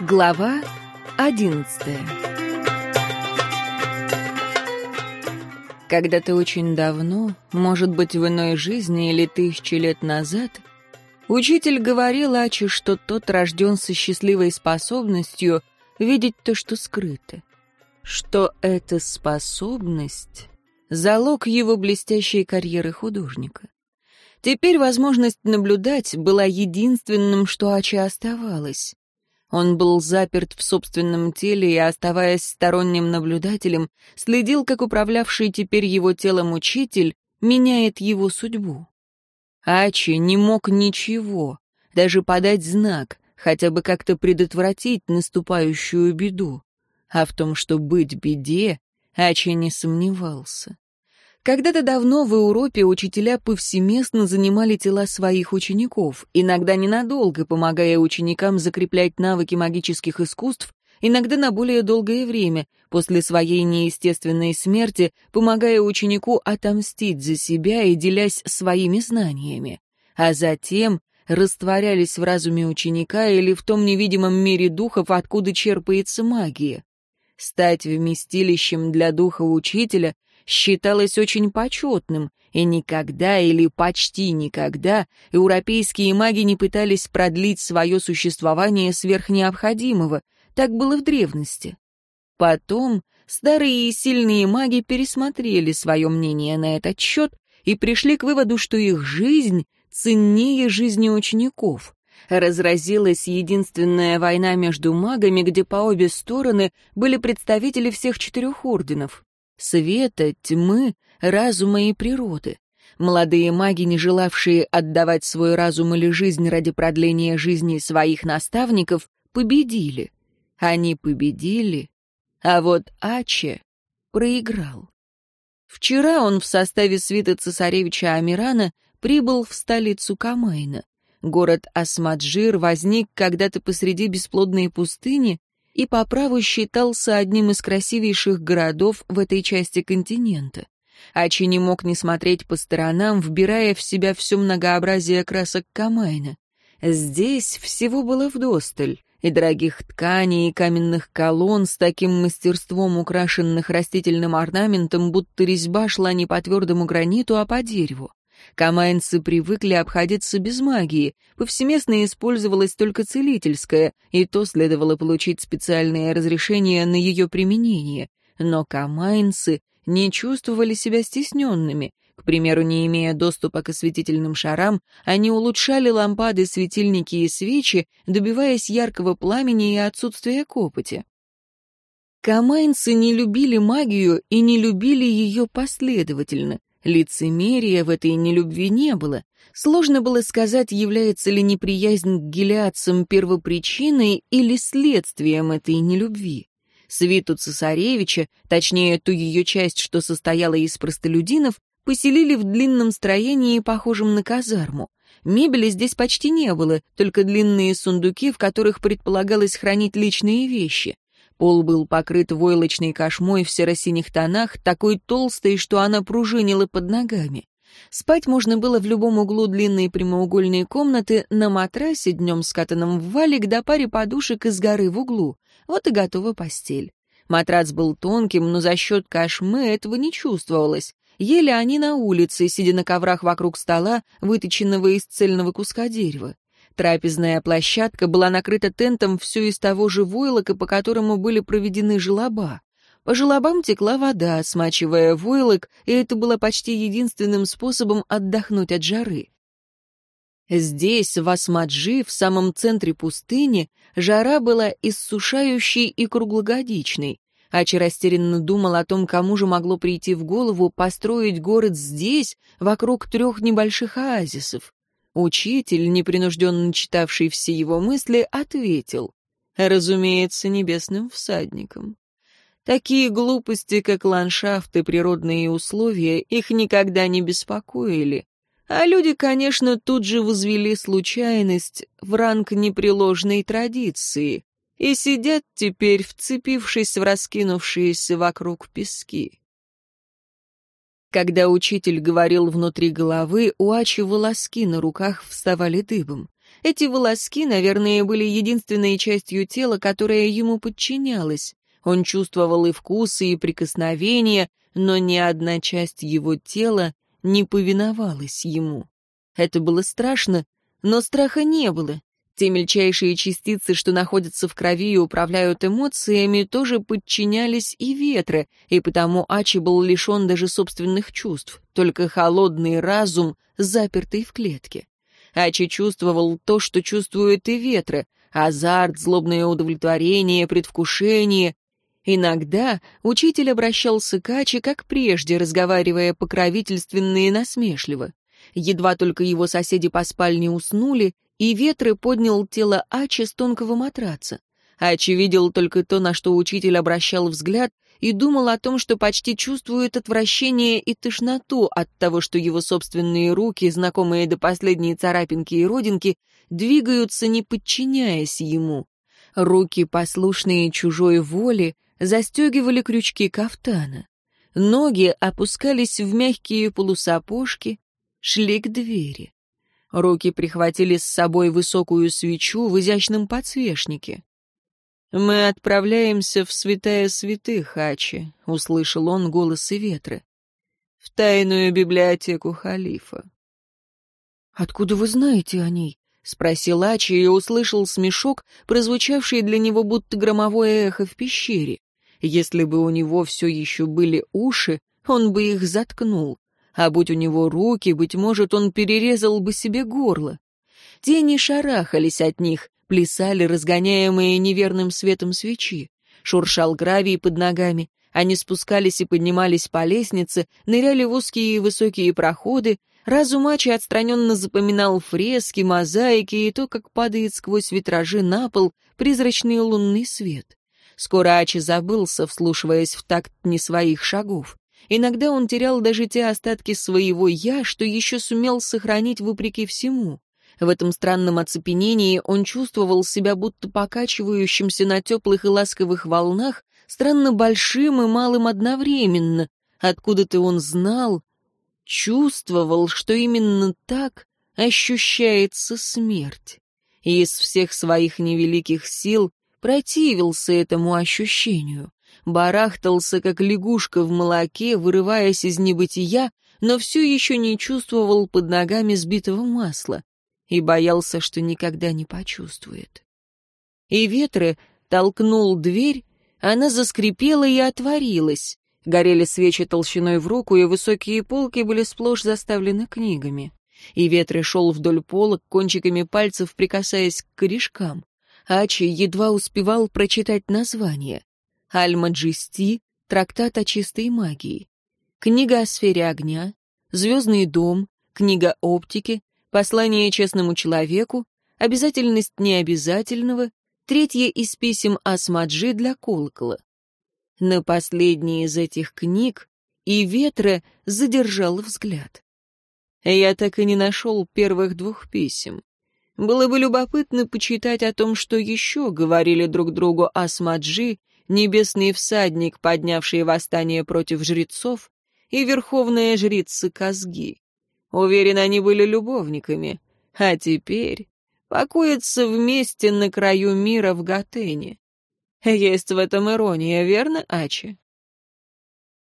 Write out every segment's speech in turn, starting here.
Глава одиннадцатая Когда-то очень давно, может быть, в иной жизни или тысячи лет назад, учитель говорил Ачи, что тот рожден со счастливой способностью видеть то, что скрыто. Что эта способность — залог его блестящей карьеры художника. Теперь возможность наблюдать была единственным, что Ачи оставалось. Он был заперт в собственном теле и, оставаясь сторонним наблюдателем, следил, как управлявший теперь его телом учитель меняет его судьбу. Ачи не мог ничего, даже подать знак, хотя бы как-то предотвратить наступающую беду. А в том, что быть беде, Ачи не сомневался. Когда-то давно в Европе учителя повсеместно занимали тела своих учеников, иногда ненадолго, помогая ученикам закреплять навыки магических искусств, иногда на более долгое время, после своей неестественной смерти, помогая ученику отомстить за себя и делясь своими знаниями. А затем растворялись в разуме ученика или в том невидимом мире духов, откуда черпается магия. Стать вместилищем для духа учителя считалось очень почетным, и никогда или почти никогда европейские маги не пытались продлить свое существование сверх необходимого, так было в древности. Потом старые и сильные маги пересмотрели свое мнение на этот счет и пришли к выводу, что их жизнь ценнее жизни учеников. Разразилась единственная война между магами, где по обе стороны были представители всех четырех орденов света, тьмы, разума и природы. Молодые маги, не желавшие отдавать свой разум или жизнь ради продления жизни своих наставников, победили. Они победили, а вот Аче проиграл. Вчера он в составе свиты цесаревича Амирана прибыл в столицу Камайна. Город Асмаджир возник когда-то посреди бесплодной пустыни и по праву считался одним из красивейших городов в этой части континента. Ачи не мог не смотреть по сторонам, вбирая в себя все многообразие красок Камайна. Здесь всего было вдосталь, и дорогих тканей, и каменных колонн с таким мастерством, украшенных растительным орнаментом, будто резьба шла не по твердому граниту, а по дереву. Камайнцы привыкли обходиться без магии, повсеместно использовалась только целительская, и то следовало получить специальное разрешение на ее применение. Но камайнцы не чувствовали себя стесненными. К примеру, не имея доступа к осветительным шарам, они улучшали лампады, светильники и свечи, добиваясь яркого пламени и отсутствия копоти. Камайнцы не любили магию и не любили ее последовательно. Лицемерия в этой нелюбви не было. Сложно было сказать, является ли неприязнь к гелиадцам первопричиной или следствием этой нелюбви. Свиту цесаревича, точнее ту ее часть, что состояла из простолюдинов, поселили в длинном строении, похожем на казарму. Мебели здесь почти не было, только длинные сундуки, в которых предполагалось хранить личные вещи. Пол был покрыт войлочной кошмой в серо-синих тонах, такой толстой, что она пружинила под ногами. Спать можно было в любом углу длинной прямоугольной комнаты на матрасе, днем скатанном в валик, до паре подушек из горы в углу. Вот и готова постель. Матрац был тонким, но за счет кошмы этого не чувствовалось. Ели они на улице, сидя на коврах вокруг стола, выточенного из цельного куска дерева. Трапезная площадка была накрыта тентом все из того же войлока, по которому были проведены желоба. По желобам текла вода, смачивая войлок, и это было почти единственным способом отдохнуть от жары. Здесь, в Асмаджи, в самом центре пустыни, жара была иссушающей и круглогодичной. Ачи растерянно думал о том, кому же могло прийти в голову построить город здесь, вокруг трех небольших оазисов. Учитель, непринужденно читавший все его мысли, ответил, разумеется, небесным всадником. Такие глупости, как ландшафт и природные условия, их никогда не беспокоили. А люди, конечно, тут же возвели случайность в ранг непреложной традиции и сидят теперь, вцепившись в раскинувшиеся вокруг пески. Когда учитель говорил внутри головы, у Ачи волоски на руках вставали дыбом. Эти волоски, наверное, были единственной частью тела, которая ему подчинялась. Он чувствовал и вкусы, и прикосновения, но ни одна часть его тела не повиновалась ему. Это было страшно, но страха не было. Те мельчайшие частицы, что находятся в крови и управляют эмоциями, тоже подчинялись и ветры, и потому Ачи был лишен даже собственных чувств, только холодный разум, запертый в клетке. Ачи чувствовал то, что чувствуют и ветры, азарт, злобное удовлетворение, предвкушение. Иногда учитель обращался к Ачи, как прежде, разговаривая покровительственно и насмешливо. Едва только его соседи по спальне уснули, и ветры поднял тело Ачи с тонкого матраца. Ачи видел только то, на что учитель обращал взгляд, и думал о том, что почти чувствует отвращение и тошноту от того, что его собственные руки, знакомые до последней царапинки и родинки, двигаются, не подчиняясь ему. Руки, послушные чужой воле, застегивали крючки кафтана. Ноги опускались в мягкие полусапожки, шли к двери. Руки прихватили с собой высокую свечу в изящном подсвечнике. «Мы отправляемся в святая святых, Ачи», — услышал он голосы ветра. «В тайную библиотеку халифа». «Откуда вы знаете о ней?» — спросил Ачи и услышал смешок, прозвучавший для него будто громовое эхо в пещере. Если бы у него все еще были уши, он бы их заткнул а будь у него руки, быть может, он перерезал бы себе горло. Тени шарахались от них, плясали, разгоняемые неверным светом свечи. Шуршал гравий под ногами. Они спускались и поднимались по лестнице, ныряли в узкие и высокие проходы. Разум Ачи отстраненно запоминал фрески, мозаики и то, как падает сквозь витражи на пол призрачный лунный свет. Скоро Ачи забылся, вслушиваясь в такт не своих шагов. Иногда он терял даже те остатки своего «я», что еще сумел сохранить вопреки всему. В этом странном оцепенении он чувствовал себя будто покачивающимся на теплых и ласковых волнах, странно большим и малым одновременно. Откуда-то он знал, чувствовал, что именно так ощущается смерть. И из всех своих невеликих сил противился этому ощущению барахтался, как лягушка в молоке, вырываясь из небытия, но все еще не чувствовал под ногами сбитого масла и боялся, что никогда не почувствует. И ветры толкнул дверь, она заскрипела и отворилась. Горели свечи толщиной в руку, и высокие полки были сплошь заставлены книгами. И ветры шел вдоль полок, кончиками пальцев прикасаясь к корешкам. Ачи едва успевал прочитать название. Аль-Маджисти, трактат о чистой магии, книга о сфере огня, звездный дом, книга оптики, послание честному человеку, обязательность необязательного, третье из писем Асмаджи для колокола. На последней из этих книг и ветра задержал взгляд. Я так и не нашел первых двух писем. Было бы любопытно почитать о том, что еще говорили друг другу Асмаджи небесный всадник, поднявший восстание против жрецов, и верховная жрица Казги. Уверен, они были любовниками, а теперь покоятся вместе на краю мира в Гатене. Есть в этом ирония, верно, Ачи?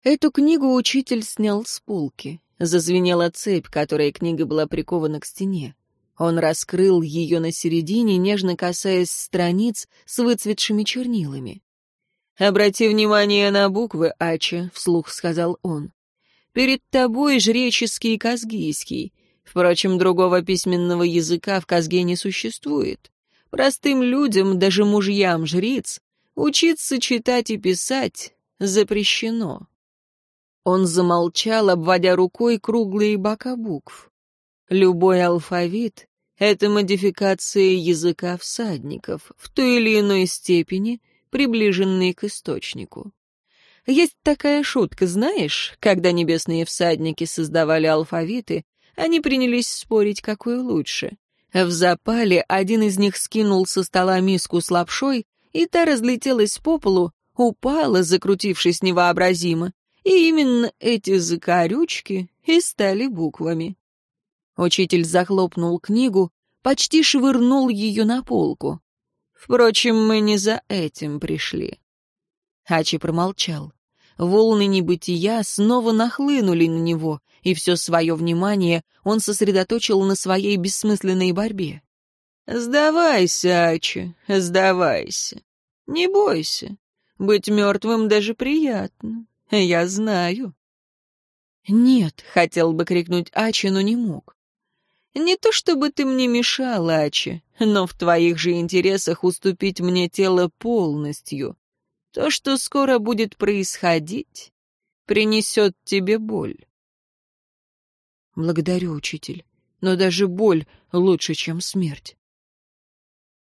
Эту книгу учитель снял с полки. Зазвенела цепь, которой книга была прикована к стене. Он раскрыл ее на середине, нежно касаясь страниц с выцветшими чернилами. «Обрати внимание на буквы, Ача», — вслух сказал он. «Перед тобой жреческий казгийский. Впрочем, другого письменного языка в Казге не существует. Простым людям, даже мужьям жриц, учиться читать и писать запрещено». Он замолчал, обводя рукой круглые бока букв. Любой алфавит — это модификация языка всадников в той или иной степени — приближенный к источнику. Есть такая шутка, знаешь, когда небесные всадники создавали алфавиты, они принялись спорить, какой лучше. В запале один из них скинул со стола миску с лапшой, и та разлетелась по полу, упала, закрутившись невообразимо, И именно эти закорючки и стали буквами. Учитель захлопнул книгу, почти швырнул ее на полку. Впрочем, мы не за этим пришли. Ачи промолчал. Волны небытия снова нахлынули на него, и все свое внимание он сосредоточил на своей бессмысленной борьбе. «Сдавайся, Ачи, сдавайся. Не бойся. Быть мертвым даже приятно. Я знаю». «Нет», — хотел бы крикнуть Ачи, но не мог. Не то чтобы ты мне мешал, Ачи, но в твоих же интересах уступить мне тело полностью. То, что скоро будет происходить, принесет тебе боль. Благодарю, учитель, но даже боль лучше, чем смерть.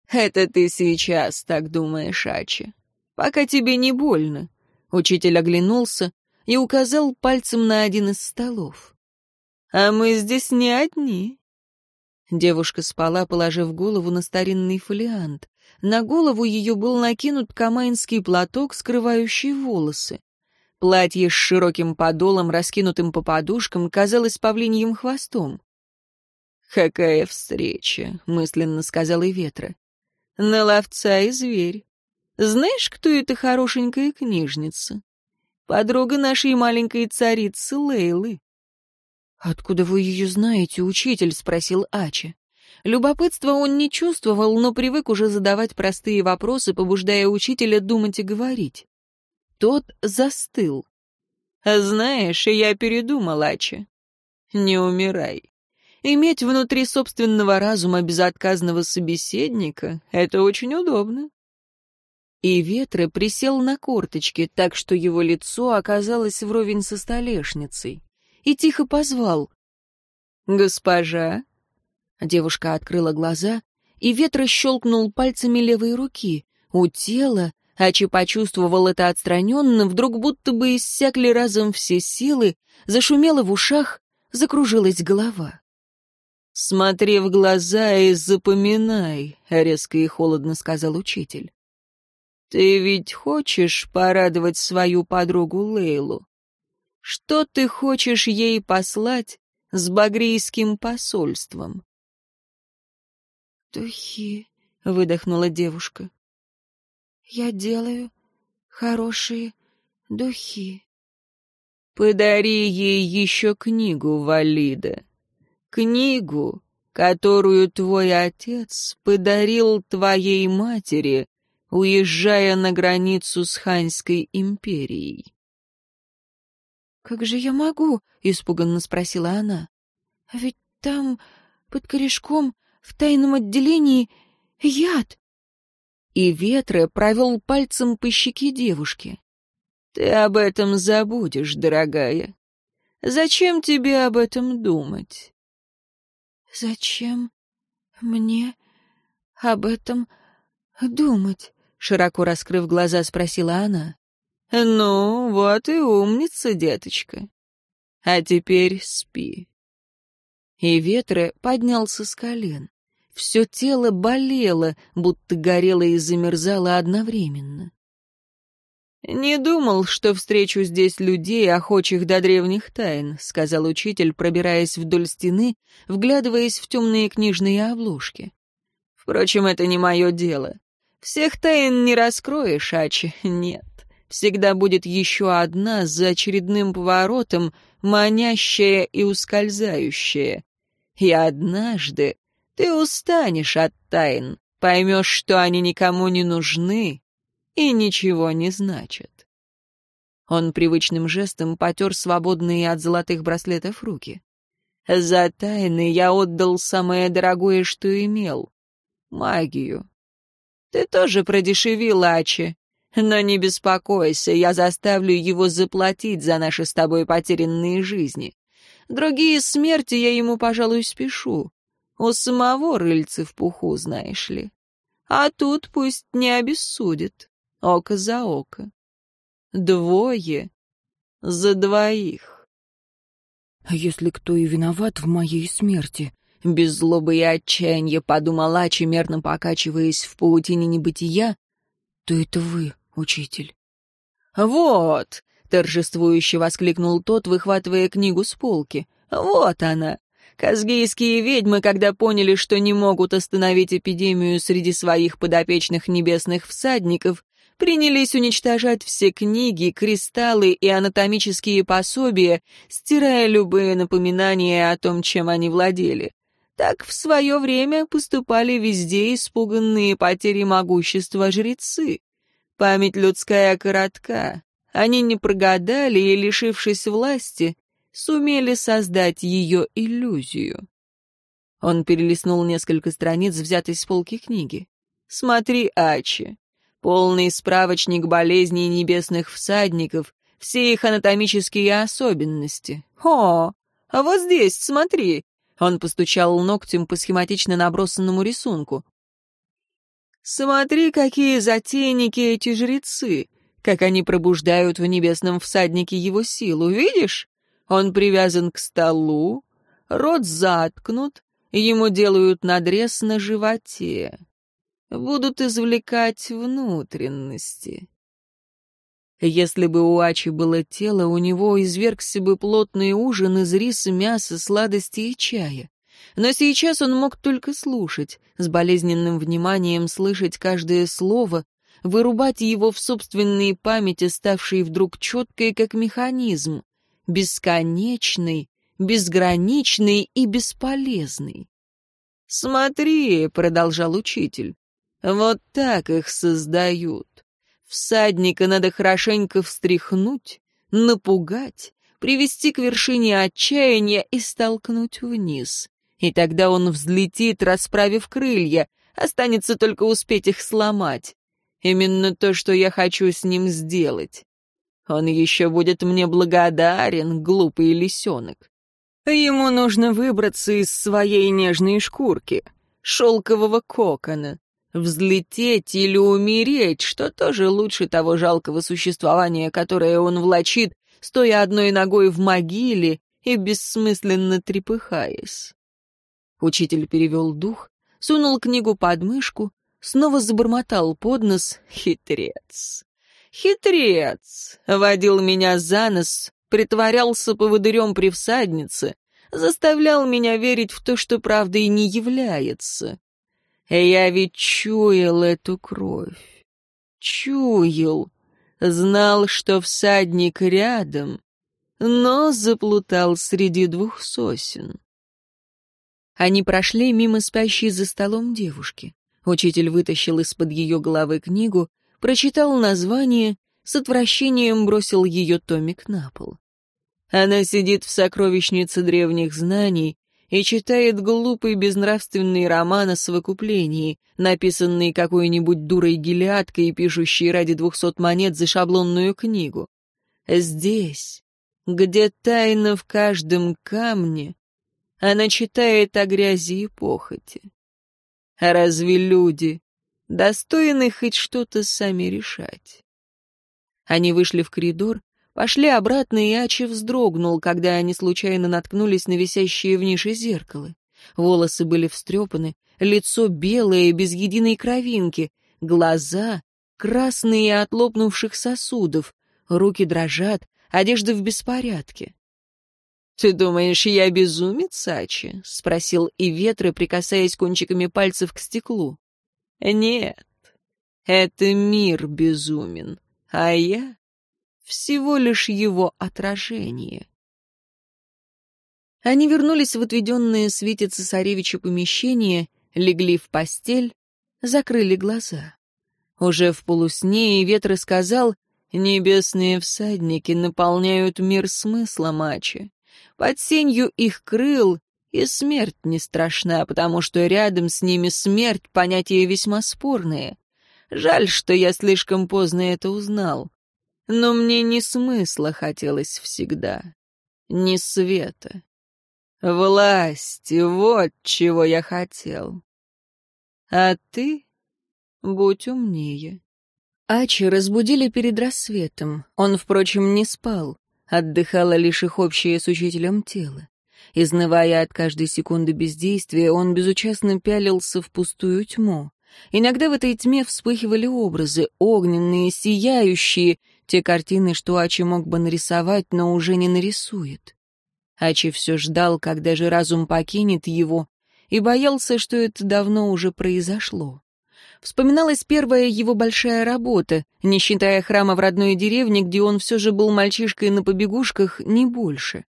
Это ты сейчас так думаешь, Ачи. Пока тебе не больно. Учитель оглянулся и указал пальцем на один из столов. А мы здесь не одни. Девушка спала, положив голову на старинный фолиант. На голову ее был накинут камайнский платок, скрывающий волосы. Платье с широким подолом, раскинутым по подушкам, казалось павлиньим хвостом. «Какая встреча!» — мысленно сказала и ветра. «На ловца и зверь. Знаешь, кто эта хорошенькая книжница? Подруга нашей маленькой царицы Лейлы. «Откуда вы ее знаете, учитель?» — спросил Ачи. Любопытство он не чувствовал, но привык уже задавать простые вопросы, побуждая учителя думать и говорить. Тот застыл. «Знаешь, я передумал, Ачи. Не умирай. Иметь внутри собственного разума безотказного собеседника — это очень удобно». И Ветры присел на корточки, так что его лицо оказалось вровень со столешницей и тихо позвал. «Госпожа?» Девушка открыла глаза, и ветра щелкнул пальцами левой руки. У тела, Ачи почувствовал это отстраненно, вдруг будто бы иссякли разом все силы, зашумело в ушах, закружилась голова. «Смотри в глаза и запоминай», — резко и холодно сказал учитель. «Ты ведь хочешь порадовать свою подругу Лейлу? Что ты хочешь ей послать с багрийским посольством?» «Духи», — выдохнула девушка. «Я делаю хорошие духи». «Подари ей еще книгу, Валида. Книгу, которую твой отец подарил твоей матери, уезжая на границу с Ханьской империей. «Как же я могу?» — испуганно спросила она. «А ведь там, под корешком, в тайном отделении, яд!» И Ветре провел пальцем по щеке девушки. «Ты об этом забудешь, дорогая. Зачем тебе об этом думать?» «Зачем мне об этом думать?» Широко раскрыв глаза, спросила она. «Ну, вот и умница, деточка. А теперь спи». И Ветра поднялся с колен. Все тело болело, будто горело и замерзало одновременно. «Не думал, что встречу здесь людей, охочих до древних тайн», — сказал учитель, пробираясь вдоль стены, вглядываясь в темные книжные обложки. «Впрочем, это не мое дело. Всех тайн не раскроешь, Ачи, нет всегда будет еще одна за очередным поворотом, манящая и ускользающая. И однажды ты устанешь от тайн, поймешь, что они никому не нужны и ничего не значат. Он привычным жестом потер свободные от золотых браслетов руки. «За тайны я отдал самое дорогое, что имел — магию. Ты тоже продешевил, Ачи, но не беспокойся, я заставлю его заплатить за наши с тобой потерянные жизни. Другие смерти я ему, пожалуй, спешу. У самого рыльцы в пуху, знаешь ли. А тут пусть не обессудит. Око за око. Двое за двоих. А если кто и виноват в моей смерти? Без злобы и отчаяния подумала, Ачи, мерно покачиваясь в паутине небытия, то это вы, учитель. Вот, — торжествующе воскликнул тот, выхватывая книгу с полки. «Вот она! Казгейские ведьмы, когда поняли, что не могут остановить эпидемию среди своих подопечных небесных всадников, принялись уничтожать все книги, кристаллы и анатомические пособия, стирая любые напоминания о том, чем они владели. Так в свое время поступали везде испуганные потери могущества жрецы. Память людская коротка. Они не прогадали и, лишившись власти, сумели создать ее иллюзию. Он перелистнул несколько страниц, взятой с полки книги. «Смотри, Ачи. Полный справочник болезней небесных всадников, все их анатомические особенности. О, а вот здесь, смотри!» Он постучал ногтем по схематично набросанному рисунку. «Смотри, какие затейники эти жрецы! Как они пробуждают в небесном всаднике его силу, видишь? Он привязан к столу, рот заткнут, ему делают надрез на животе. Будут извлекать внутренности. Если бы у Ачи было тело, у него извергся бы плотный ужин из риса, мяса, сладостей и чая. Но сейчас он мог только слушать, с болезненным вниманием слышать каждое слово, вырубать его в собственной памяти, ставшей вдруг четкой, как механизм бесконечный, безграничный и бесполезный. «Смотри», — продолжал учитель, — «вот так их создают. Всадника надо хорошенько встряхнуть, напугать, привести к вершине отчаяния и столкнуть вниз. И тогда он взлетит, расправив крылья, останется только успеть их сломать. Именно то, что я хочу с ним сделать. Он еще будет мне благодарен, глупый лисенок. Ему нужно выбраться из своей нежной шкурки, шелкового кокона, взлететь или умереть, что тоже лучше того жалкого существования, которое он влачит, стоя одной ногой в могиле и бессмысленно трепыхаясь. Учитель перевел дух, сунул книгу под мышку, снова забормотал под нос «Хитрец». Хитрец! Водил меня за нос, притворялся поводырем при всаднице, заставлял меня верить в то, что правдой не является. Я ведь чуял эту кровь. Чуял. Знал, что всадник рядом, но заплутал среди двух сосен. Они прошли мимо спящей за столом девушки. Учитель вытащил из-под ее головы книгу, прочитал название, с отвращением бросил ее томик на пол. Она сидит в сокровищнице древних знаний и читает глупый безнравственный роман о совокуплении, написанный какой-нибудь дурой гелиаткой, пишущей ради двухсот монет за шаблонную книгу. Здесь, где тайна в каждом камне, она читает о грязи и похоти. А разве люди достойны хоть что-то сами решать. Они вышли в коридор, пошли обратно, и Ачи вздрогнул, когда они случайно наткнулись на висящие в нише зеркало. Волосы были встрепаны, лицо белое, без единой кровинки, глаза красные от лопнувших сосудов, руки дрожат, одежда в беспорядке. «Ты думаешь, я безумец, Ачи?» — спросил и ветры, прикасаясь кончиками пальцев к стеклу. Нет, это мир безумен, а я всего лишь его отражение. Они вернулись в отведенное свете цесаревича помещение, легли в постель, закрыли глаза. Уже в полусне и ветры сказал, «Небесные всадники наполняют мир смысла мачи. Под сенью их крыл и смерть не страшна, потому что рядом с ними смерть — понятие весьма спорное. Жаль, что я слишком поздно это узнал. Но мне не смысла хотелось всегда, ни света. Власти — вот чего я хотел. А ты будь умнее. Ачи разбудили перед рассветом. Он, впрочем, не спал. Отдыхало лишь их общее с учителем тело. Изнывая от каждой секунды бездействия, он безучастно пялился в пустую тьму. Иногда в этой тьме вспыхивали образы, огненные, сияющие, Те картины, что Ачи мог бы нарисовать, но уже не нарисует. Ачи все ждал, когда же разум покинет его, и боялся, что это давно уже произошло. Вспоминалась первая его большая работа, не считая храма в родной деревне, где он все же был мальчишкой на побегушках, не больше.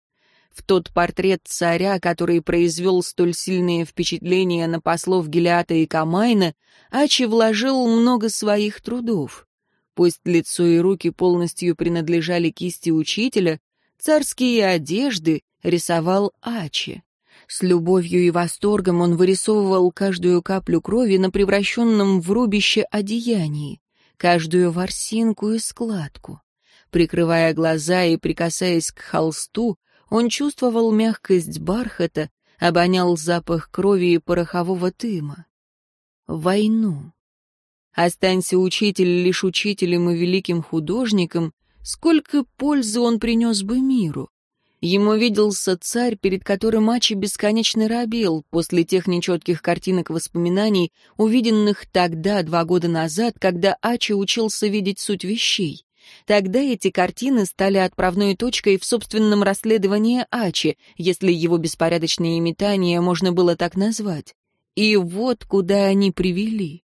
В тот портрет царя, который произвел столь сильное впечатление на послов Гелиата и Камайна, Ачи вложил много своих трудов. Пусть лицо и руки полностью принадлежали кисти учителя, царские одежды рисовал Ачи. С любовью и восторгом он вырисовывал каждую каплю крови на превращенном в рубище одеянии, каждую ворсинку и складку. Прикрывая глаза и прикасаясь к холсту, он чувствовал мягкость бархата, обонял запах крови и порохового тыма. Войну. Останься учитель лишь учителем и великим художником, сколько пользы он принес бы миру. Ему виделся царь, перед которым Ачи бесконечно робел после тех нечетких картинок воспоминаний, увиденных тогда, два года назад, когда Ачи учился видеть суть вещей. Тогда эти картины стали отправной точкой в собственном расследовании Ачи, если его беспорядочные метания можно было так назвать. И вот куда они привели.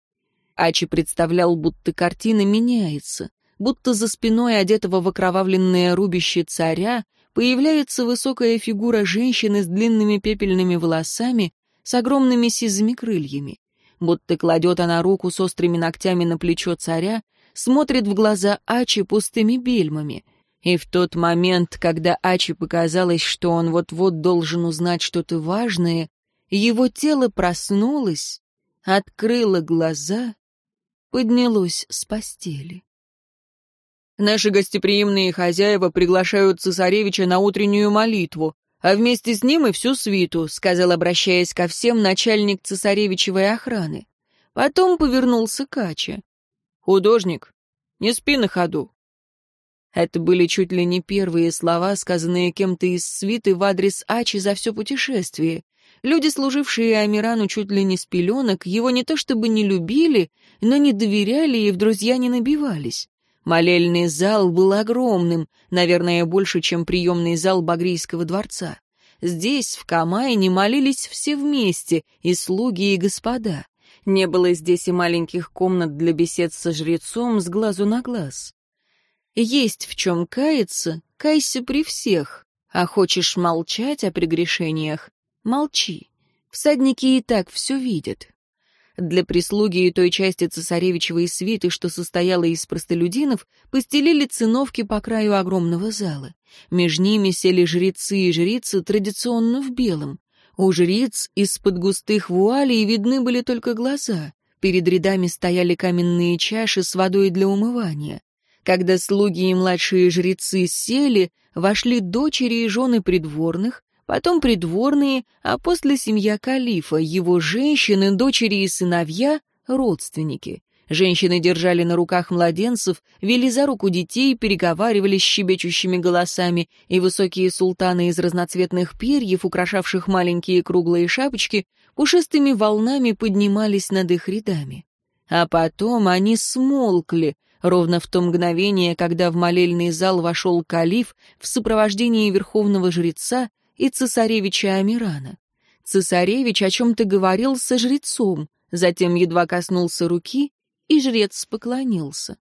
Ачи представлял, будто картина меняется, будто за спиной одетого в окровавленное рубище царя появляется высокая фигура женщины с длинными пепельными волосами, с огромными сизыми крыльями. Будто кладет она руку с острыми ногтями на плечо царя, смотрит в глаза Ачи пустыми бельмами. И в тот момент, когда Ачи показалось, что он вот-вот должен узнать что-то важное, его тело проснулось, открыло глаза, поднялось с постели. Наши гостеприимные хозяева приглашают цесаревича на утреннюю молитву, а вместе с ним и всю свиту», — сказал, обращаясь ко всем, начальник цесаревичевой охраны. Потом повернулся к Аче. «Художник, не спи на ходу». Это были чуть ли не первые слова, сказанные кем-то из свиты в адрес Ачи за все путешествие. Люди, служившие Амирану чуть ли не с пеленок, его не то чтобы не любили, но не доверяли и в друзья не набивались. Молельный зал был огромным, наверное, больше, чем приемный зал Багрийского дворца. Здесь, в Камайне, молились все вместе, и слуги, и господа. Не было здесь и маленьких комнат для бесед со жрецом с глазу на глаз. Есть в чем каяться, кайся при всех, а хочешь молчать о прегрешениях — молчи. Всадники и так все видят. Для прислуги и той части цесаревичевой свиты, что состояла из простолюдинов, постелили циновки по краю огромного зала. Между ними сели жрецы и жрицы традиционно в белом. У жриц из-под густых вуалей видны были только глаза. Перед рядами стояли каменные чаши с водой для умывания. Когда слуги и младшие жрецы сели, вошли дочери и жены придворных, потом придворные, а после семья калифа, его женщины, дочери и сыновья, родственники. Женщины держали на руках младенцев, вели за руку детей, переговаривались щебечущими голосами, и высокие султаны из разноцветных перьев, украшавших маленькие круглые шапочки, пушистыми волнами поднимались над их рядами. А потом они смолкли, ровно в то мгновение, когда в молельный зал вошел калиф в сопровождении верховного жреца и цесаревича Амирана. Цесаревич о чем-то говорил со жрецом, затем едва коснулся руки, и жрец поклонился.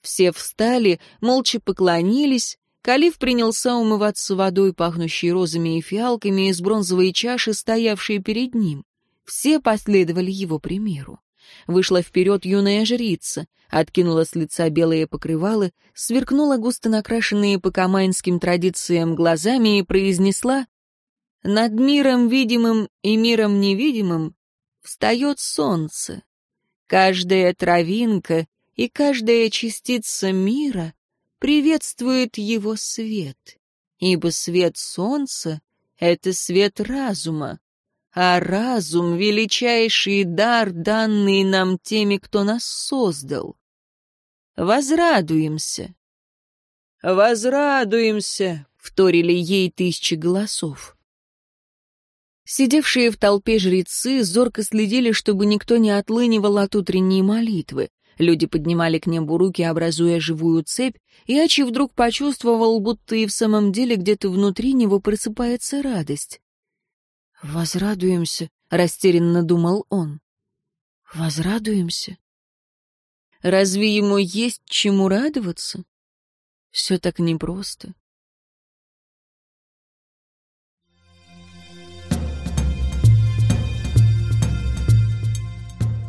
Все встали, молча поклонились, Калиф принялся умываться водой, пахнущей розами и фиалками из бронзовой чаши, стоявшей перед ним. Все последовали его примеру. Вышла вперед юная жрица, откинула с лица белые покрывалы, сверкнула густо накрашенные по камайнским традициям глазами и произнесла над миром видимым и миром невидимым встает солнце. Каждая травинка и каждая частица мира приветствует его свет, ибо свет солнца — это свет разума, а разум — величайший дар, данный нам теми, кто нас создал. Возрадуемся. «Возрадуемся!» — вторили ей тысячи голосов. Сидевшие в толпе жрецы зорко следили, чтобы никто не отлынивал от утренней молитвы. Люди поднимали к небу руки, образуя живую цепь, и Ачи вдруг почувствовал, будто и в самом деле где-то внутри него просыпается радость. «Возрадуемся», — растерянно думал он. «Возрадуемся». Разве ему есть чему радоваться? Все так непросто.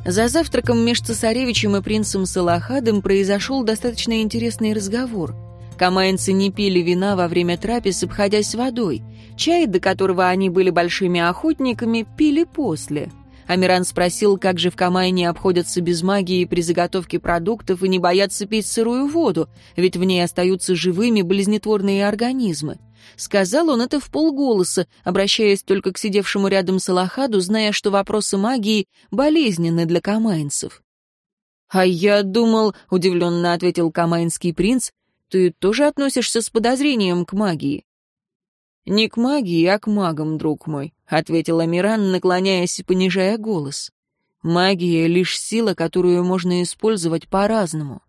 За завтраком между цесаревичем и принцем Салахадом произошел достаточно интересный разговор. Камаинцы не пили вина во время трапез, обходясь водой. Чай, до которого они были большими охотниками, пили после. Амиран спросил, как же в Камайне обходятся без магии при заготовке продуктов и не боятся пить сырую воду, ведь в ней остаются живыми близнетворные организмы. Сказал он это в полголоса, обращаясь только к сидевшему рядом Салахаду, зная, что вопросы магии болезненны для камайнцев. «А я думал», — удивленно ответил камайнский принц, «ты тоже относишься с подозрением к магии?» «Не к магии, а к магам, друг мой», — ответил Амиран, наклоняясь и понижая голос. «Магия — лишь сила, которую можно использовать по-разному».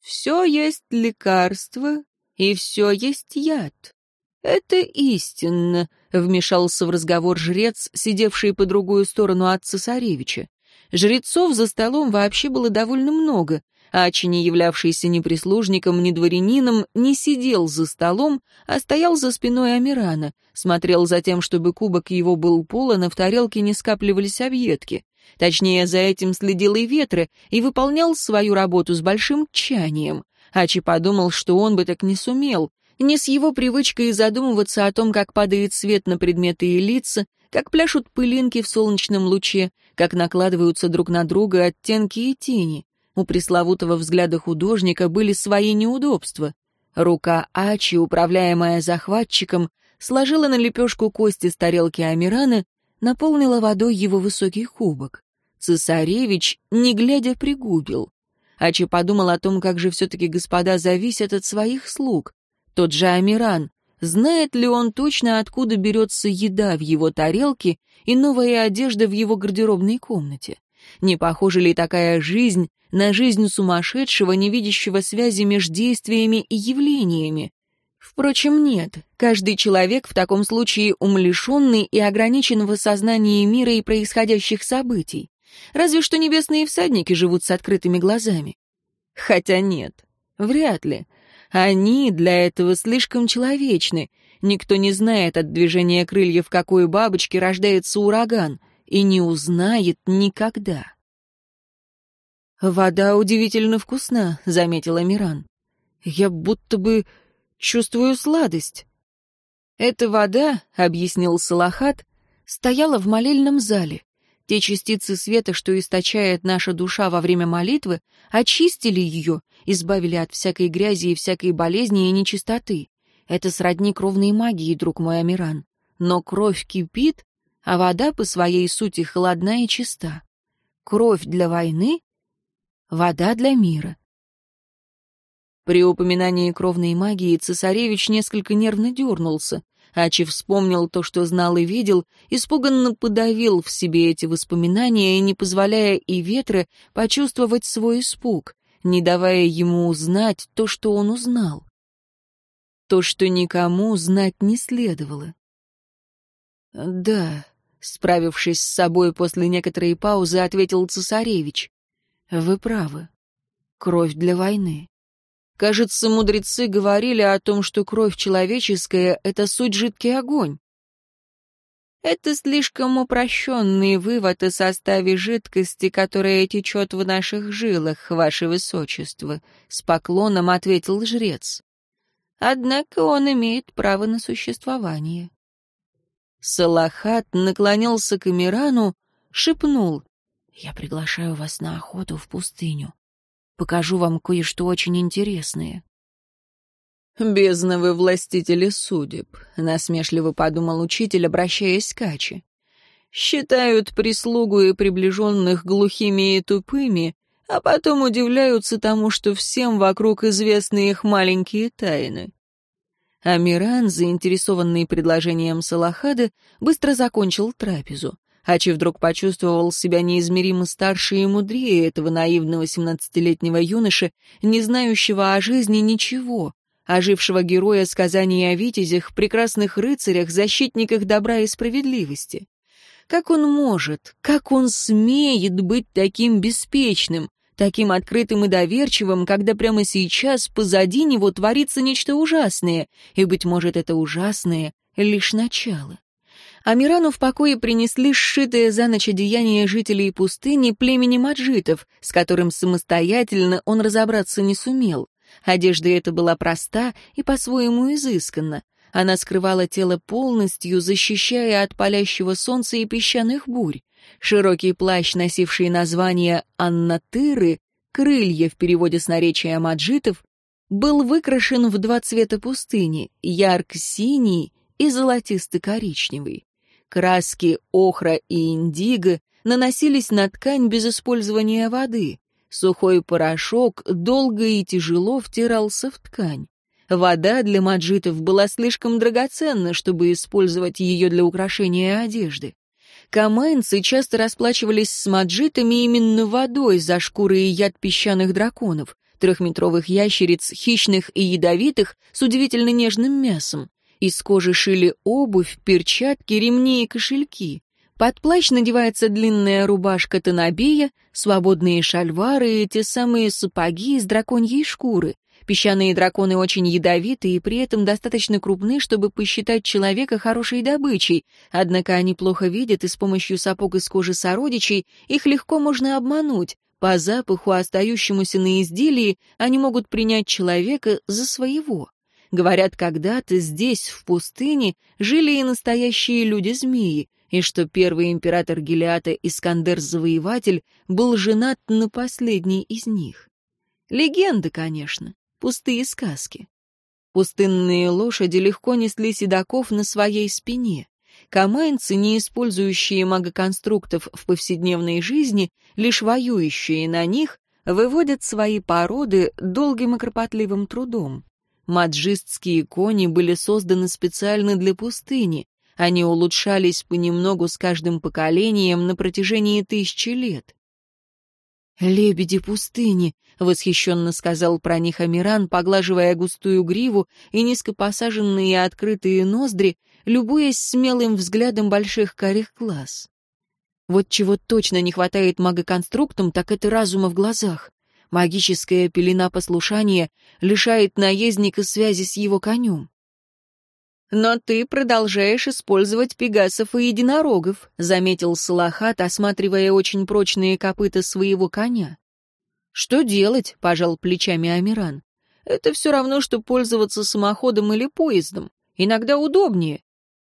«Все есть лекарство, и все есть яд. Это истинно, вмешался в разговор жрец, сидевший по другую сторону от цесаревича. Жрецов за столом вообще было довольно много. Ачи, не являвшийся ни прислужником, ни дворянином, не сидел за столом, а стоял за спиной Амирана, смотрел за тем, чтобы кубок его был полон, а в тарелке не скапливались объедки. Точнее, за этим следил и Ветры, и выполнял свою работу с большим тчанием. Ачи подумал, что он бы так не сумел. Не с его привычкой задумываться о том, как падает свет на предметы и лица, как пляшут пылинки в солнечном луче, как накладываются друг на друга оттенки и тени. У пресловутого взгляда художника были свои неудобства. Рука Ачи, управляемая захватчиком, сложила на лепешку кости с тарелки Амирана, наполнила водой его высокий кубок. Цесаревич, не глядя, пригубил. Ачи подумал о том, как же все-таки господа зависят от своих слуг. Тот же Амиран. Знает ли он точно, откуда берется еда в его тарелке и новая одежда в его гардеробной комнате? Не похожа ли такая жизнь на жизнь сумасшедшего, не видящего связи между действиями и явлениями? Впрочем, нет. Каждый человек в таком случае умалишенный и ограничен в осознании мира и происходящих событий. Разве что небесные всадники живут с открытыми глазами. Хотя нет, вряд ли. Они для этого слишком человечны. Никто не знает от движения крыльев, какой бабочки рождается ураган, и не узнает никогда. «Вода удивительно вкусна», — заметила Миран. «Я будто бы чувствую сладость». «Эта вода», — объяснил Салахат, — стояла в молельном зале. Те частицы света, что источает наша душа во время молитвы, очистили ее, избавили от всякой грязи и всякой болезни и нечистоты. Это сродни кровной магии, друг мой Амиран. Но кровь кипит, а вода по своей сути холодна и чиста. Кровь для войны, вода для мира. При упоминании кровной магии цесаревич несколько нервно дернулся. Ачи вспомнил то, что знал и видел, испуганно подавил в себе эти воспоминания, не позволяя и ветры почувствовать свой испуг, не давая ему узнать то, что он узнал. То, что никому знать не следовало. «Да», — справившись с собой после некоторой паузы, ответил цесаревич. «Вы правы. Кровь для войны. Кажется, мудрецы говорили о том, что кровь человеческая — это суть жидкий огонь. Это слишком упрощенный вывод о составе жидкости, которая течет в наших жилах, ваше высочество, — с поклоном ответил жрец. Однако он имеет право на существование. Салахат наклонился к Эмирану, шепнул. «Я приглашаю вас на охоту в пустыню. Покажу вам кое-что очень интересное». «Бездны властители судеб», — насмешливо подумал учитель, обращаясь к Аче. «Считают прислугу и приближенных глухими и тупыми, а потом удивляются тому, что всем вокруг известны их маленькие тайны». Амиран, заинтересованный предложением Салахада, быстро закончил трапезу. Ачи вдруг почувствовал себя неизмеримо старше и мудрее этого наивного семнадцатилетнего юноши, не знающего о жизни ничего, ожившего героя сказаний о витязях, прекрасных рыцарях, защитниках добра и справедливости. Как он может, как он смеет быть таким беспечным, таким открытым и доверчивым, когда прямо сейчас позади него творится нечто ужасное, и, быть может, это ужасное — лишь начало. Амирану в покое принесли сшитое за ночь одеяние жителей пустыни племени маджитов, с которым самостоятельно он разобраться не сумел. Одежда эта была проста и по-своему изысканна. Она скрывала тело полностью, защищая от палящего солнца и песчаных бурь. Широкий плащ, носивший название «Аннатыры», «крылья» в переводе с наречия маджитов, был выкрашен в два цвета пустыни — ярко-синий и золотисто-коричневый. Краски охра и индиго наносились на ткань без использования воды. Сухой порошок долго и тяжело втирался в ткань. Вода для маджитов была слишком драгоценна, чтобы использовать ее для украшения одежды. Камайнцы часто расплачивались с маджитами именно водой за шкуры и яд песчаных драконов, трехметровых ящериц, хищных и ядовитых, с удивительно нежным мясом. Из кожи шили обувь, перчатки, ремни и кошельки. Под плащ надевается длинная рубашка танабея, свободные шальвары и те самые сапоги из драконьей шкуры. Песчаные драконы очень ядовиты и при этом достаточно крупны, чтобы посчитать человека хорошей добычей, однако они плохо видят, и с помощью сапог из кожи сородичей их легко можно обмануть. По запаху, остающемуся на изделии, они могут принять человека за своего. Говорят, когда-то здесь, в пустыне, жили и настоящие люди-змеи, и что первый император Гелиата Искандер-завоеватель был женат на последней из них. Легенда, конечно пустые сказки. Пустынные лошади легко несли седаков на своей спине. Камайнцы, не использующие магоконструктов в повседневной жизни, лишь воюющие на них, выводят свои породы долгим и кропотливым трудом. Маджистские кони были созданы специально для пустыни. Они улучшались понемногу с каждым поколением на протяжении тысячи лет. «Лебеди пустыни», — восхищенно сказал про них Амиран, поглаживая густую гриву и низко посаженные открытые ноздри, любуясь смелым взглядом больших карих глаз. Вот чего точно не хватает магоконструктам, так это разума в глазах. Магическая пелена послушания лишает наездника связи с его конем. «Но ты продолжаешь использовать пегасов и единорогов», — заметил Салахат, осматривая очень прочные копыта своего коня. «Что делать?» — пожал плечами Амиран. «Это все равно, что пользоваться самоходом или поездом. Иногда удобнее.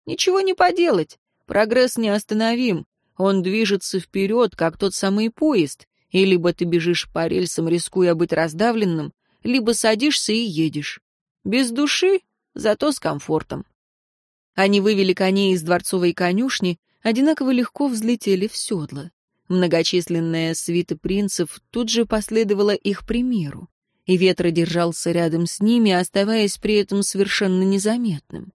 Ничего не поделать. Прогресс неостановим. Он движется вперед, как тот самый поезд. И либо ты бежишь по рельсам, рискуя быть раздавленным, либо садишься и едешь. Без души зато с комфортом. Они вывели коней из дворцовой конюшни, одинаково легко взлетели в седло. Многочисленная свита принцев тут же последовала их примеру, и ветра держался рядом с ними, оставаясь при этом совершенно незаметным.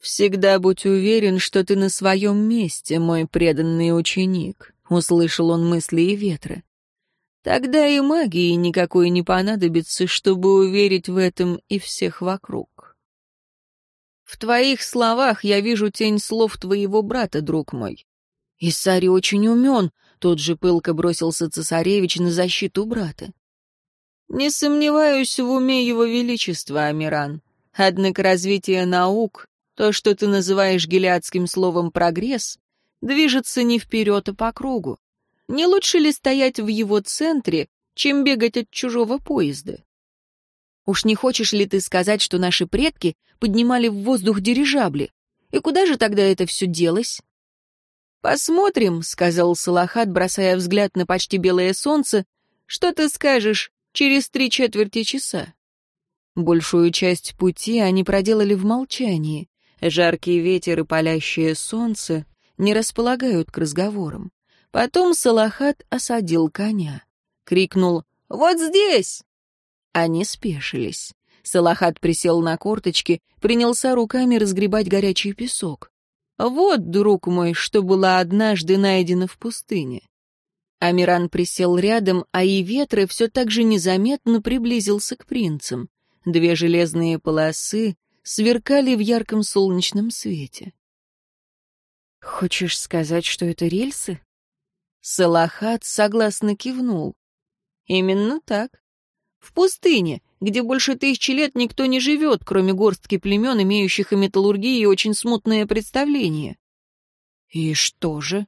«Всегда будь уверен, что ты на своем месте, мой преданный ученик», — услышал он мысли и ветра. «Тогда и магии никакой не понадобится, чтобы уверить в этом и всех вокруг». В твоих словах я вижу тень слов твоего брата, друг мой. Иссари очень умен, тот же пылко бросился цесаревич на защиту брата. Не сомневаюсь в уме его величества, Амиран. Однако развитие наук, то, что ты называешь гелиадским словом «прогресс», движется не вперед, а по кругу. Не лучше ли стоять в его центре, чем бегать от чужого поезда? Уж не хочешь ли ты сказать, что наши предки поднимали в воздух дирижабли? И куда же тогда это все делось? «Посмотрим», — сказал Салахат, бросая взгляд на почти белое солнце. «Что ты скажешь через три четверти часа?» Большую часть пути они проделали в молчании. Жаркий ветер и палящее солнце не располагают к разговорам. Потом Салахат осадил коня. Крикнул «Вот здесь!» Они спешились. Салахат присел на корточки, принялся руками разгребать горячий песок. Вот, друг мой, что было однажды найдено в пустыне. Амиран присел рядом, а и ветры все так же незаметно приблизился к принцам. Две железные полосы сверкали в ярком солнечном свете. «Хочешь сказать, что это рельсы?» Салахат согласно кивнул. «Именно так. В пустыне, где больше тысячи лет никто не живет, кроме горстки племен, имеющих о металлургии очень смутное представление». «И что же?»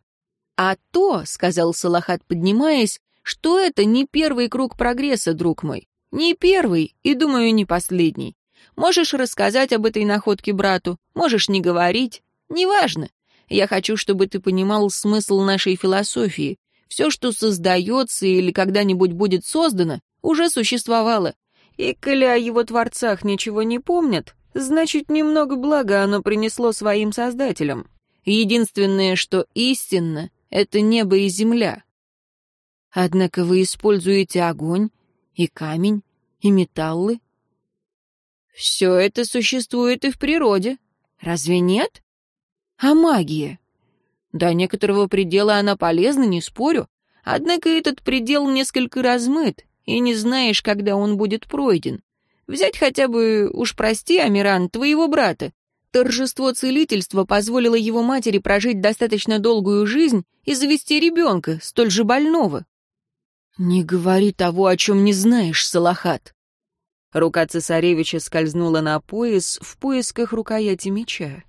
«А то», — сказал Салахат, поднимаясь, — «что это не первый круг прогресса, друг мой. Не первый, и, думаю, не последний. Можешь рассказать об этой находке брату, можешь не говорить. Неважно. Я хочу, чтобы ты понимал смысл нашей философии. Все, что создается или когда-нибудь будет создано, уже существовало. И коли о его творцах ничего не помнят, значит, немного блага оно принесло своим создателям. Единственное, что истинно, — это небо и земля. Однако вы используете огонь и камень и металлы. Все это существует и в природе. Разве нет? А магия? До некоторого предела она полезна, не спорю. Однако этот предел несколько размыт, и не знаешь, когда он будет пройден. Взять хотя бы, уж прости, Амиран, твоего брата. Торжество целительства позволило его матери прожить достаточно долгую жизнь и завести ребенка, столь же больного. «Не говори того, о чем не знаешь, Салахат». Рука цесаревича скользнула на пояс в поисках рукояти меча.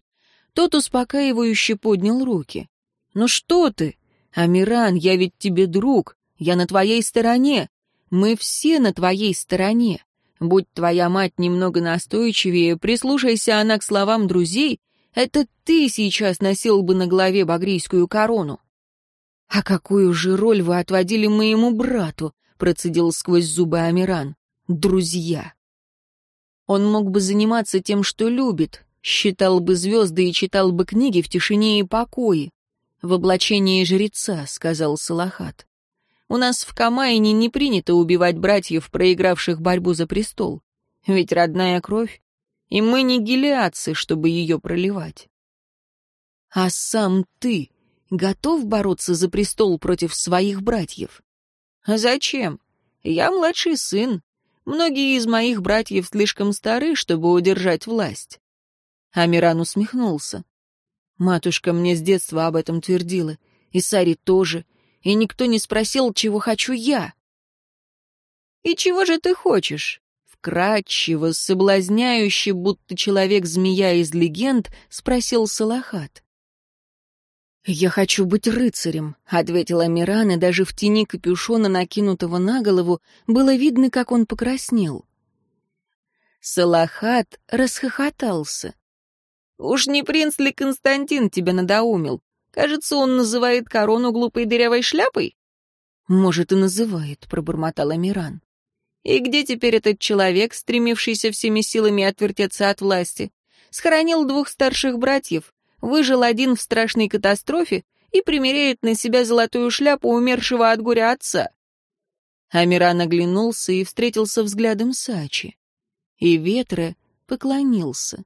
Тот успокаивающе поднял руки. «Ну что ты? Амиран, я ведь тебе друг. Я на твоей стороне. Мы все на твоей стороне. Будь твоя мать немного настойчивее, прислушайся она к словам друзей, это ты сейчас носил бы на голове багрийскую корону». «А какую же роль вы отводили моему брату?» — процедил сквозь зубы Амиран. «Друзья». Он мог бы заниматься тем, что любит, считал бы звезды и читал бы книги в тишине и покое. В облачении жреца, сказал Салахат. У нас в Камайне не принято убивать братьев, проигравших борьбу за престол. Ведь родная кровь, и мы не гелиадцы, чтобы ее проливать. А сам ты готов бороться за престол против своих братьев? Зачем? Я младший сын. Многие из моих братьев слишком стары, чтобы удержать власть. Амиран усмехнулся. Матушка мне с детства об этом твердила, и Сари тоже, и никто не спросил, чего хочу я. «И чего же ты хочешь?» Вкрадчиво, соблазняюще, будто человек-змея из легенд, спросил Салахат. «Я хочу быть рыцарем», — ответил Амиран, и даже в тени капюшона, накинутого на голову, было видно, как он покраснел. Салахат расхохотался. Уж не принц ли Константин тебя надоумил? Кажется, он называет корону глупой дырявой шляпой. Может, и называет, пробормотал Амиран. И где теперь этот человек, стремившийся всеми силами отвертеться от власти? Схоронил двух старших братьев, выжил один в страшной катастрофе и примеряет на себя золотую шляпу умершего от горя отца. Амиран оглянулся и встретился взглядом Сачи. И Ветра поклонился.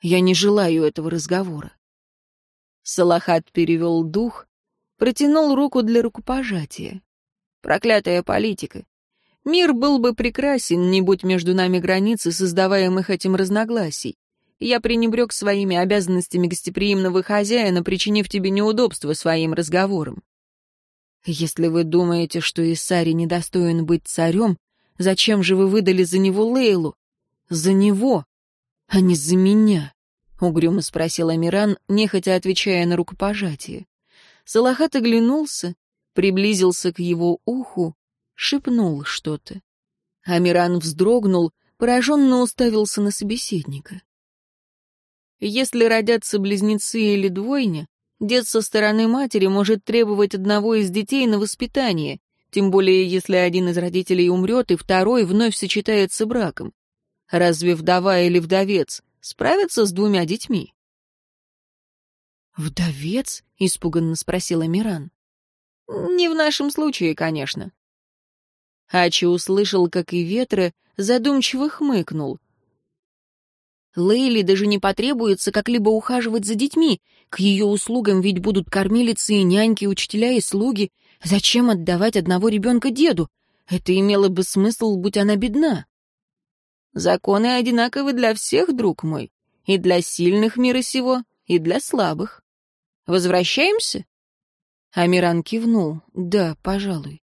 Я не желаю этого разговора. Салахат перевел дух, протянул руку для рукопожатия. Проклятая политика. Мир был бы прекрасен, не будь между нами границы, создаваемых этим разногласий. Я пренебрег своими обязанностями гостеприимного хозяина, причинив тебе неудобства своим разговором. Если вы думаете, что Исари недостоин быть царем, зачем же вы выдали за него Лейлу? За него, а не за меня?» — угрюмо спросил Амиран, нехотя отвечая на рукопожатие. Салахат оглянулся, приблизился к его уху, шепнул что-то. Амиран вздрогнул, пораженно уставился на собеседника. Если родятся близнецы или двойня, дед со стороны матери может требовать одного из детей на воспитание, тем более если один из родителей умрет и второй вновь сочетается браком. Разве вдова или вдовец справятся с двумя детьми? «Вдовец?» — испуганно спросила Миран. «Не в нашем случае, конечно». Ачи услышал, как и ветры, задумчиво хмыкнул. Лейли даже не потребуется как-либо ухаживать за детьми. К ее услугам ведь будут кормилицы и няньки, учителя и слуги. Зачем отдавать одного ребенка деду? Это имело бы смысл, будь она бедна. Законы одинаковы для всех, друг мой. И для сильных мира сего, и для слабых. Возвращаемся? Амиран кивнул. Да, пожалуй.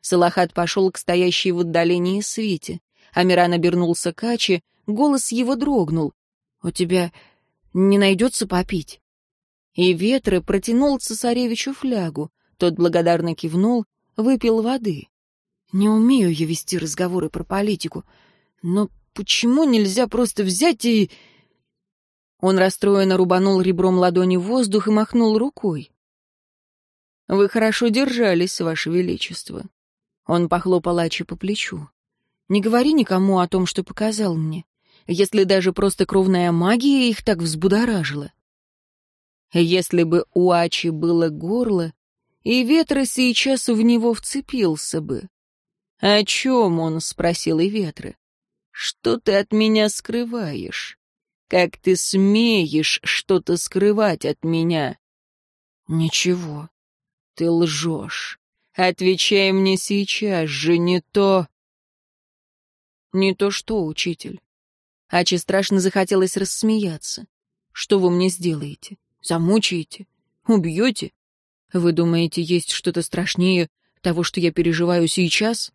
Салахат пошел к стоящей в отдалении свете. Амиран обернулся к Ачи, голос его дрогнул. «У тебя не найдется попить?» И Ветры протянул цесаревичу флягу. Тот благодарно кивнул, выпил воды. «Не умею я вести разговоры про политику, но почему нельзя просто взять и...» Он расстроенно рубанул ребром ладони в воздух и махнул рукой. «Вы хорошо держались, Ваше Величество». Он похлопал Ачи по плечу. «Не говори никому о том, что показал мне, если даже просто кровная магия их так взбудоражила. Если бы у Ачи было горло, и ветра сейчас в него вцепился бы. «О чем он?» — спросил и ветра. «Что ты от меня скрываешь? Как ты смеешь что-то скрывать от меня?» «Ничего. Ты лжешь. Отвечай мне сейчас же, не то...» «Не то что, учитель?» Ачи страшно захотелось рассмеяться. «Что вы мне сделаете? Замучаете? Убьете? Вы думаете, есть что-то страшнее того, что я переживаю сейчас?»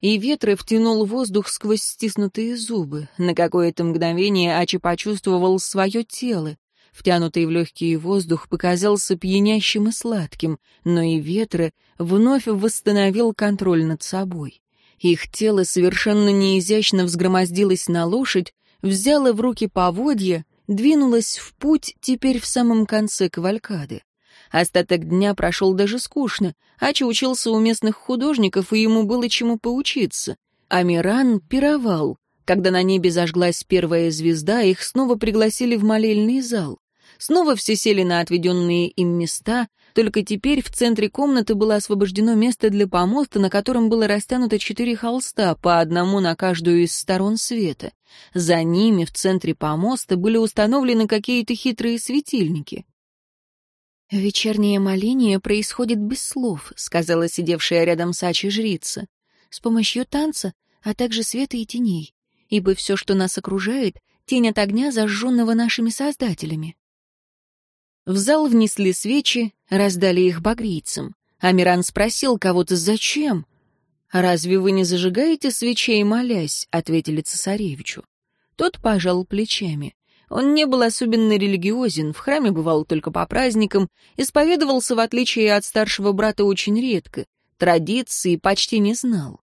И ветры втянул воздух сквозь стиснутые зубы. На какое-то мгновение Ачи почувствовал свое тело, Втянутый в легкий воздух показался пьянящим и сладким, но и ветры вновь восстановил контроль над собой. Их тело совершенно неизящно взгромоздилось на лошадь, взяло в руки поводья, двинулось в путь теперь в самом конце кавалькады. Остаток дня прошел даже скучно. Ачи учился у местных художников, и ему было чему поучиться. Амиран пировал. Когда на небе зажглась первая звезда, их снова пригласили в молельный зал. Снова все сели на отведенные им места, только теперь в центре комнаты было освобождено место для помоста, на котором было растянуто четыре холста, по одному на каждую из сторон света. За ними в центре помоста были установлены какие-то хитрые светильники. «Вечернее моление происходит без слов», — сказала сидевшая рядом с Ачи жрица, «с помощью танца, а также света и теней, ибо все, что нас окружает, тень от огня, зажженного нашими создателями. В зал внесли свечи, раздали их багрийцам. Амиран спросил кого-то, зачем? «Разве вы не зажигаете свечей, молясь?» — ответили цесаревичу. Тот пожал плечами. Он не был особенно религиозен, в храме бывал только по праздникам, исповедовался, в отличие от старшего брата, очень редко, традиции почти не знал.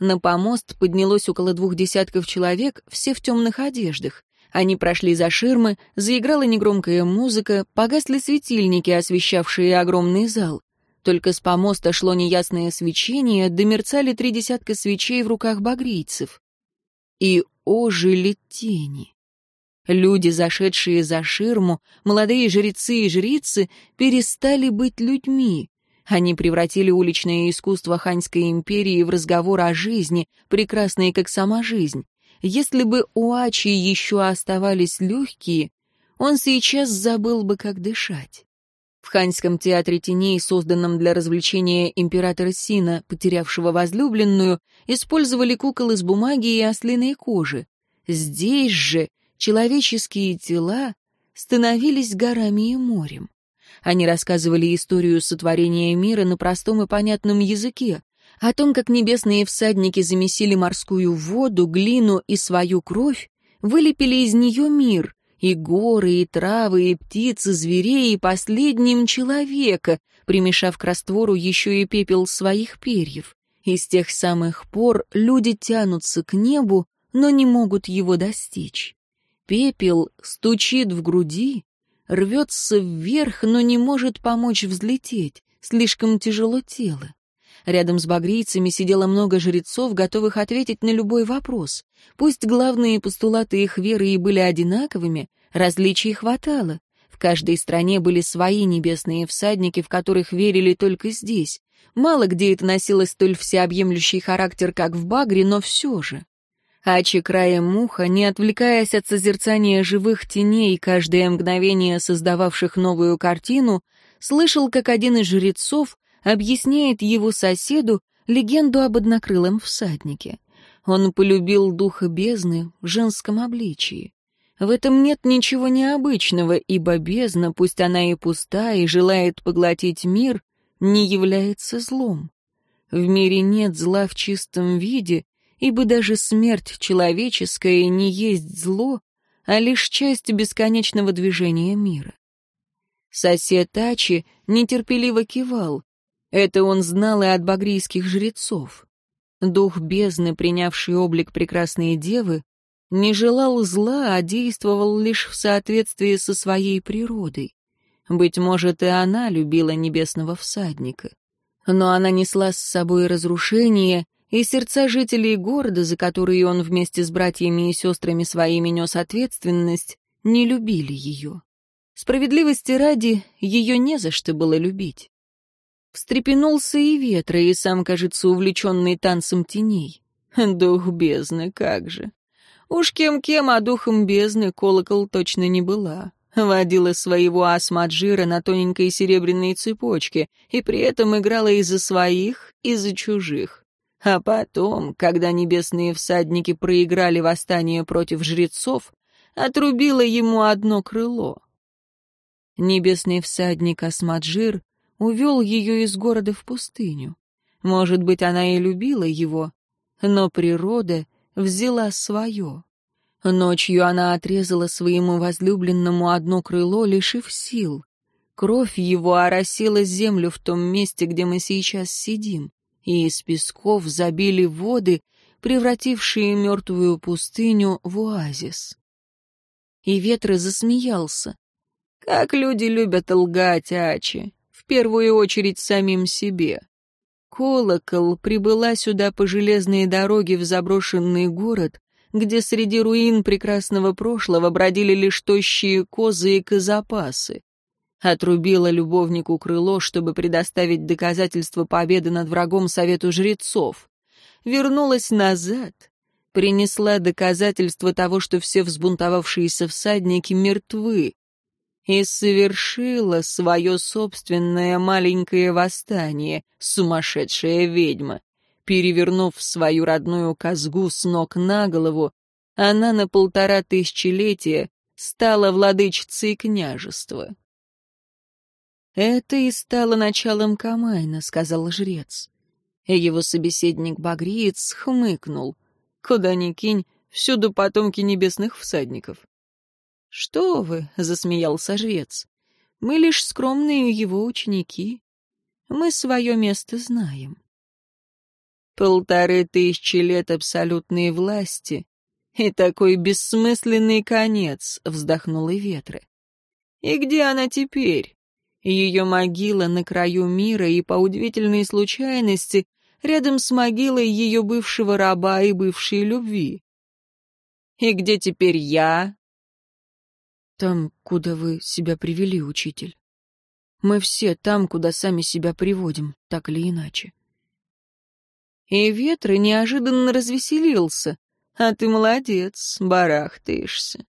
На помост поднялось около двух десятков человек, все в темных одеждах. Они прошли за ширмы, заиграла негромкая музыка, погасли светильники, освещавшие огромный зал. Только с помоста шло неясное свечение, домерцали три десятка свечей в руках багрийцев. И ожили тени. Люди, зашедшие за ширму, молодые жрецы и жрицы, перестали быть людьми. Они превратили уличное искусство Ханьской империи в разговор о жизни, прекрасной как сама жизнь. Если бы у Ачи еще оставались легкие, он сейчас забыл бы, как дышать. В Ханьском театре теней, созданном для развлечения императора Сина, потерявшего возлюбленную, использовали кукол из бумаги и ослиной кожи. Здесь же человеческие тела становились горами и морем. Они рассказывали историю сотворения мира на простом и понятном языке, о том, как небесные всадники замесили морскую воду, глину и свою кровь, вылепили из нее мир, и горы, и травы, и птицы, зверей, и последним человека, примешав к раствору еще и пепел своих перьев. И с тех самых пор люди тянутся к небу, но не могут его достичь. Пепел стучит в груди, рвется вверх, но не может помочь взлететь, слишком тяжело тело. Рядом с багрийцами сидело много жрецов, готовых ответить на любой вопрос. Пусть главные постулаты их веры и были одинаковыми, различий хватало. В каждой стране были свои небесные всадники, в которых верили только здесь. Мало где это носило столь всеобъемлющий характер, как в Багре, но все же. Ачи краем муха, не отвлекаясь от созерцания живых теней, каждое мгновение создававших новую картину, слышал, как один из жрецов объясняет его соседу легенду об однокрылом всаднике. Он полюбил духа бездны в женском обличии. В этом нет ничего необычного, ибо бездна, пусть она и пуста и желает поглотить мир, не является злом. В мире нет зла в чистом виде, ибо даже смерть человеческая не есть зло, а лишь часть бесконечного движения мира. Сосед Ачи нетерпеливо кивал. Это он знал и от багрийских жрецов. Дух бездны, принявший облик прекрасной девы, не желал зла, а действовал лишь в соответствии со своей природой. Быть может, и она любила небесного всадника. Но она несла с собой разрушение, и сердца жителей города, за которые он вместе с братьями и сестрами своими нес ответственность, не любили ее. Справедливости ради, ее не за что было любить. Встрепенулся и ветра, и сам, кажется, увлеченный танцем теней. Дух бездны, как же. Уж кем-кем, а духом бездны колокол точно не была. Водила своего асмаджира на тоненькой серебряной цепочке и при этом играла и за своих, и за чужих. А потом, когда небесные всадники проиграли восстание против жрецов, отрубила ему одно крыло. Небесный всадник Асмаджир увел ее из города в пустыню. Может быть, она и любила его, но природа взяла свое. Ночью она отрезала своему возлюбленному одно крыло, лишив сил. Кровь его оросила землю в том месте, где мы сейчас сидим, и из песков забили воды, превратившие мертвую пустыню в оазис. И ветры засмеялся. Как люди любят лгать, Ачи, в первую очередь самим себе. Колокол прибыла сюда по железной дороге в заброшенный город, где среди руин прекрасного прошлого бродили лишь тощие козы и козапасы. Отрубила любовнику крыло, чтобы предоставить доказательство победы над врагом совету жрецов. Вернулась назад, принесла доказательство того, что все взбунтовавшиеся всадники мертвы, и совершила свое собственное маленькое восстание, сумасшедшая ведьма. Перевернув свою родную казгу с ног на голову, она на полтора тысячелетия стала владычицей княжества. «Это и стало началом Камайна», — сказал жрец. Его собеседник Багриец хмыкнул. «Куда ни кинь, всюду потомки небесных всадников». «Что вы?» — засмеялся жрец. «Мы лишь скромные его ученики. Мы свое место знаем». Полторы тысячи лет абсолютной власти и такой бессмысленный конец, вздохнула ветры. И где она теперь? Ее могила на краю мира и по удивительной случайности рядом с могилой ее бывшего раба и бывшей любви. И где теперь я, там, куда вы себя привели, учитель. Мы все там, куда сами себя приводим, так или иначе. И ветры неожиданно развеселился. А ты молодец, барахтаешься.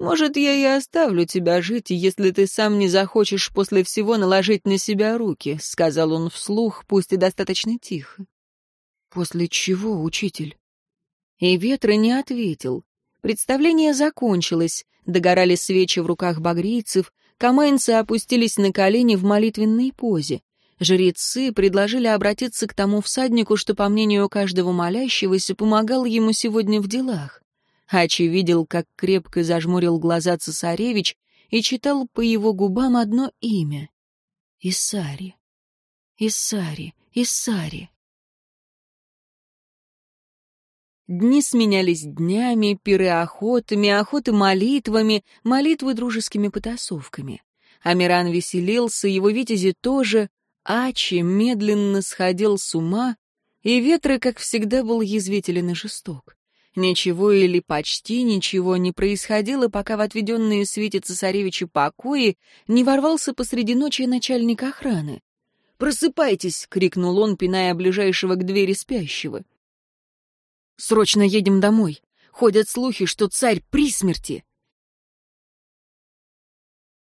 Может, я и оставлю тебя жить, если ты сам не захочешь после всего наложить на себя руки, — сказал он вслух, пусть и достаточно тихо. После чего, учитель? И ветры не ответил. Представление закончилось, догорали свечи в руках багрийцев, камайнцы опустились на колени в молитвенной позе. Жрецы предложили обратиться к тому всаднику, что, по мнению каждого молящегося, помогал ему сегодня в делах. Ачи видел, как крепко зажмурил глаза цесаревич и читал по его губам одно имя — Исари. Исари, Исари. Дни сменялись днями, пиры охотами, охоты молитвами, молитвы дружескими потасовками. Амиран веселился, его витязи тоже. Ачи медленно сходил с ума, и ветры, как всегда, был язвителен и жесток. Ничего или почти ничего не происходило, пока в отведенные свете цесаревича покои не ворвался посреди ночи начальник охраны. «Просыпайтесь!» — крикнул он, пиная ближайшего к двери спящего. «Срочно едем домой. Ходят слухи, что царь при смерти.